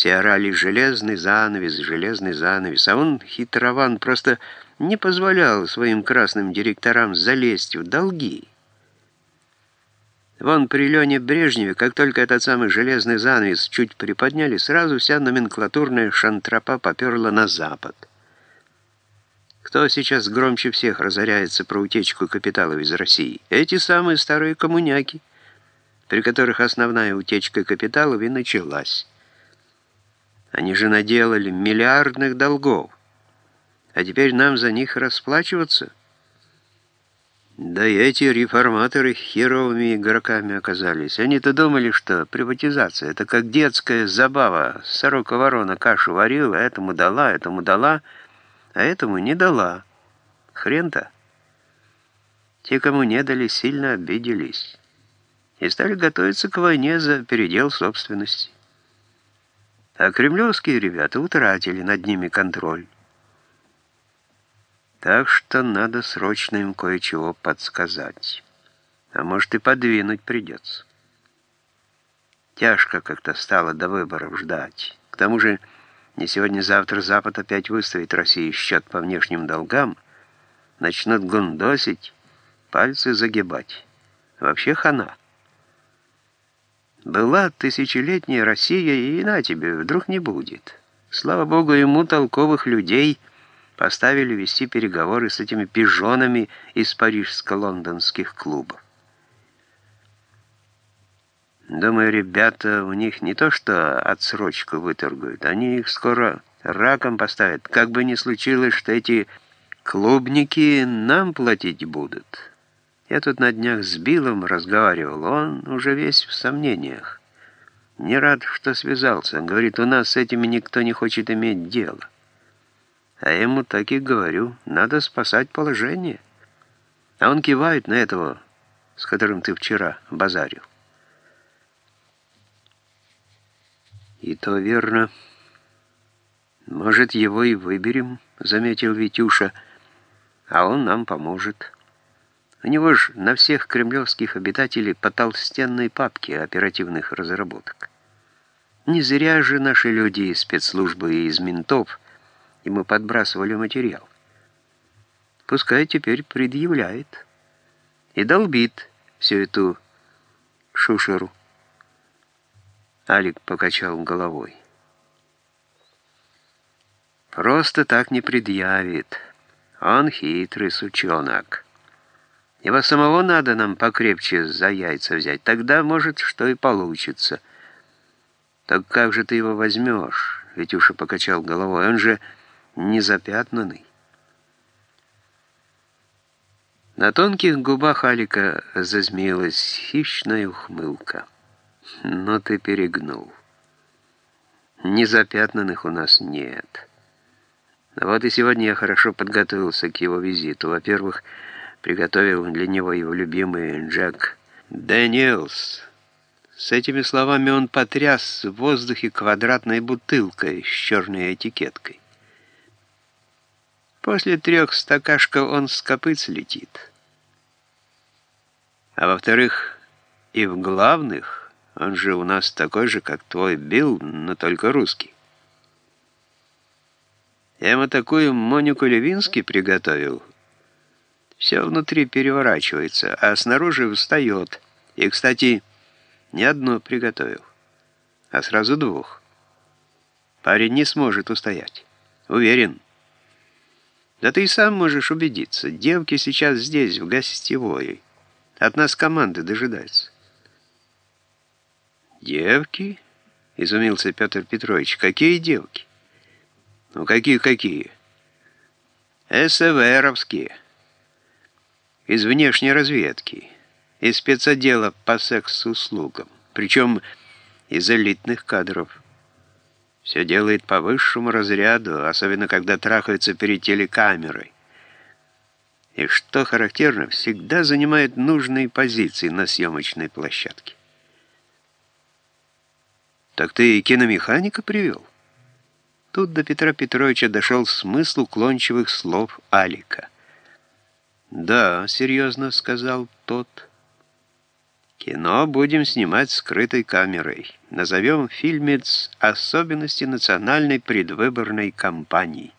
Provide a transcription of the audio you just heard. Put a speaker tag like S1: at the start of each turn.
S1: Все орали «железный занавес, железный занавес», а он, хитрован, просто не позволял своим красным директорам залезть в долги. Вон при Лене Брежневе, как только этот самый железный занавес чуть приподняли, сразу вся номенклатурная шантропа поперла на запад. Кто сейчас громче всех разоряется про утечку капиталов из России? Эти самые старые коммуняки, при которых основная утечка капиталов и началась. Они же наделали миллиардных долгов, а теперь нам за них расплачиваться – да и эти реформаторы херовыми игроками оказались. Они-то думали, что приватизация — это как детская забава. Сорока-ворона кашу варила, этому дала, этому дала, а этому не дала. Хрен-то. Те, кому не дали, сильно обиделись и стали готовиться к войне за передел собственности. А кремлевские ребята утратили над ними контроль. Так что надо срочно им кое-чего подсказать. А может и подвинуть придется. Тяжко как-то стало до выборов ждать. К тому же не сегодня-завтра Запад опять выставит России счет по внешним долгам, начнут гундосить, пальцы загибать. Вообще хана. Была тысячелетняя Россия, и на тебе вдруг не будет. Слава богу, ему толковых людей – поставили вести переговоры с этими пижонами из парижско-лондонских клубов. Думаю, ребята у них не то что отсрочку выторгуют, они их скоро раком поставят, как бы ни случилось, что эти клубники нам платить будут. Я тут на днях с Биллом разговаривал, он уже весь в сомнениях. Не рад, что связался. Говорит, у нас с этими никто не хочет иметь дело. А ему так и говорю, надо спасать положение. А он кивает на этого, с которым ты вчера базарил. И то верно. Может, его и выберем, заметил Витюша, а он нам поможет. У него ж на всех кремлевских обитателей по толстенной папке оперативных разработок. Не зря же наши люди из спецслужбы и из ментов мы подбрасывали материал. Пускай теперь предъявляет и долбит всю эту шушеру. Алик покачал головой. Просто так не предъявит. Он хитрый сучонок. Его самого надо нам покрепче за яйца взять. Тогда, может, что и получится. Так как же ты его возьмешь? Витюша покачал головой. Он же незапятнанный. На тонких губах Алика зазмеилась хищная ухмылка. Но ты перегнул. Незапятнанных у нас нет. Вот и сегодня я хорошо подготовился к его визиту. Во-первых, приготовил для него его любимый Джек Дэниелс. С этими словами он потряс в воздухе квадратной бутылкой с черной этикеткой. После трех стакашков он с копыц летит. А во-вторых, и в главных, он же у нас такой же, как твой Билл, но только русский. Я ему такую Монику Левински приготовил. Все внутри переворачивается, а снаружи встает. И, кстати, не одну приготовил, а сразу двух. Парень не сможет устоять. Уверен. Да ты и сам можешь убедиться. Девки сейчас здесь, в гостевой. От нас команды дожидаются. Девки? Изумился Петр Петрович. Какие девки? Ну, какие-какие? СВРовские. Из внешней разведки. Из спецотдела по секс-услугам. Причем из элитных кадров. Все делает по высшему разряду, особенно когда трахается перед телекамерой. И что характерно, всегда занимает нужные позиции на съемочной площадке. «Так ты и киномеханика привел?» Тут до Петра Петровича дошел смысл уклончивых слов Алика. «Да», — серьезно сказал тот, — Кино будем снимать скрытой камерой. Назовем фильмец «Особенности национальной предвыборной кампании».